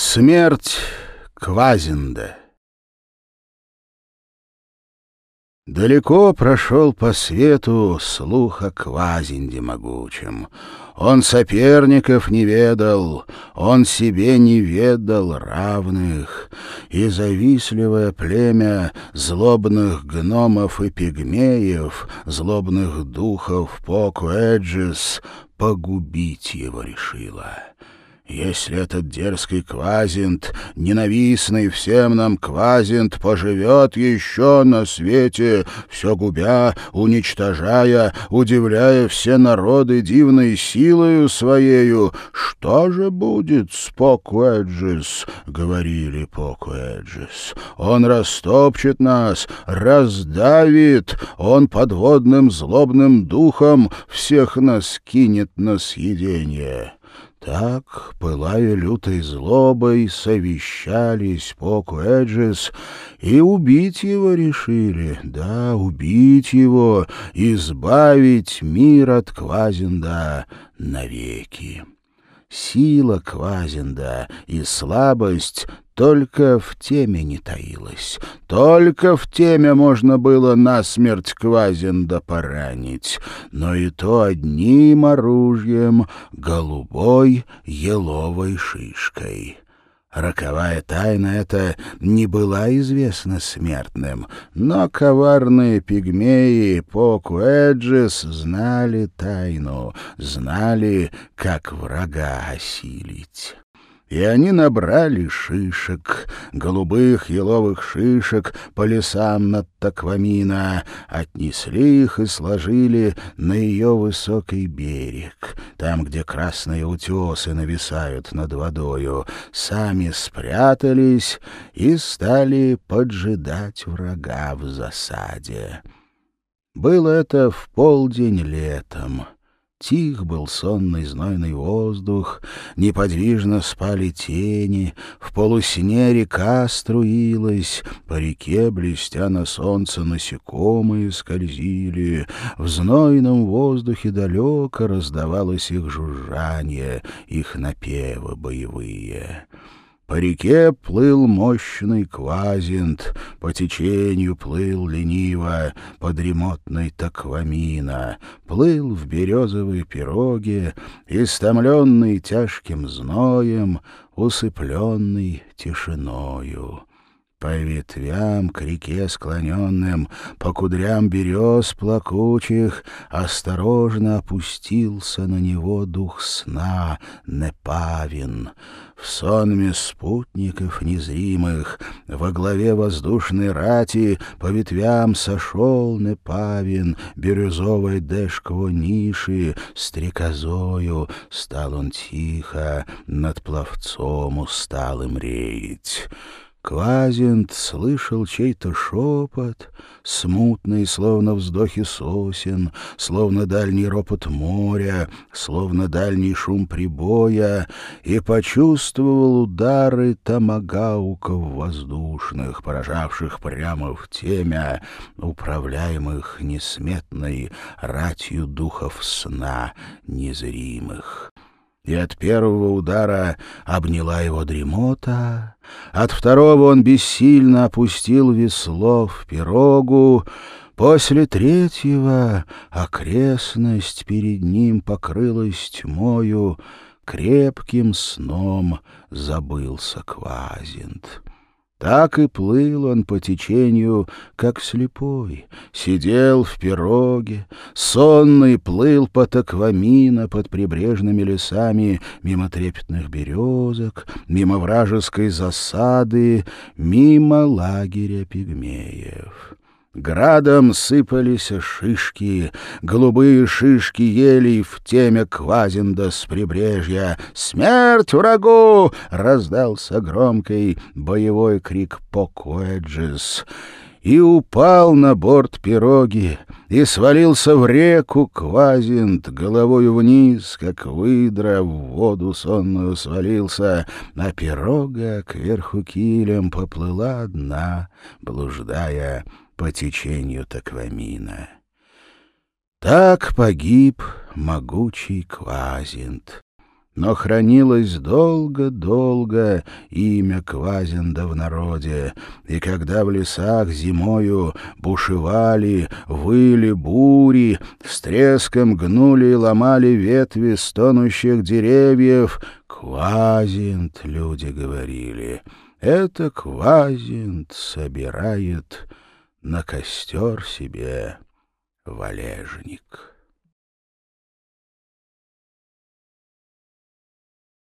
Смерть Квазинда Далеко прошел по свету слух о Квазинде могучем. Он соперников не ведал, он себе не ведал равных, и завистливое племя злобных гномов и пигмеев, злобных духов Покуэджис, погубить его решило. Если этот дерзкий Квазинт, ненавистный всем нам Квазинт, поживет еще на свете, все губя, уничтожая, удивляя все народы дивной силою своею, что же будет с Покуэджис, говорили Покуэджис. Он растопчет нас, раздавит, он подводным злобным духом всех нас кинет на съедение. Так, пылая лютой злобой, совещались Поку Эджис и убить его решили. Да, убить его, избавить мир от Квазинда навеки. Сила Квазинда и слабость только в теме не таилась. Только в теме можно было насмерть Квазинда поранить. Но и то одним оружием — голубой еловой шишкой. Роковая тайна эта не была известна смертным, но коварные пигмеи Поку Эджис знали тайну, знали, как врага осилить. И они набрали шишек, голубых еловых шишек по лесам над Таквамина, отнесли их и сложили на ее высокий берег, там, где красные утесы нависают над водою, сами спрятались и стали поджидать врага в засаде. Было это в полдень летом. Тих был сонный знойный воздух, неподвижно спали тени, в полусне река струилась, по реке, блестя на солнце, насекомые скользили, в знойном воздухе далеко раздавалось их жужжание, их напевы боевые. По реке плыл мощный квазинт, по течению плыл лениво, под ремотной таквамина, плыл в березовой пироге, истомленный тяжким зноем, усыпленный тишиною. По ветвям к реке склоненным, по кудрям берез плакучих, осторожно опустился на него дух сна, Непавин — в сонме спутников незримых, во главе воздушной рати по ветвям сошел Непавин, бирюзовой дешкво ниши, стрекозою стал он тихо над пловцом усталым реять. Квазинт слышал чей-то шепот, смутный, словно вздохи сосен, словно дальний ропот моря, словно дальний шум прибоя, и почувствовал удары томагауков воздушных, поражавших прямо в темя, управляемых несметной ратью духов сна незримых и от первого удара обняла его дремота, от второго он бессильно опустил весло в пирогу, после третьего окрестность перед ним покрылась тьмою, крепким сном забылся Квазинт. Так и плыл он по течению, как слепой, сидел в пироге, сонный плыл по таквамина под прибрежными лесами мимо трепетных березок, мимо вражеской засады, мимо лагеря пигмеев. Градом сыпались шишки, голубые шишки ели в теме Квазинда с прибрежья. «Смерть врагу!» — раздался громкий боевой крик Покуэджис. И упал на борт пироги, и свалился в реку Квазинт, головою вниз, как выдра, в воду сонную свалился, а пирога кверху килем поплыла одна, блуждая по течению Таквамина. Так погиб могучий Квазинт. но хранилось долго-долго имя Квазинда в народе, и когда в лесах зимою бушевали, выли бури, с треском гнули и ломали ветви стонущих деревьев, «Квазинт», — люди говорили, — «это Квазинт собирает на костер себе валежник».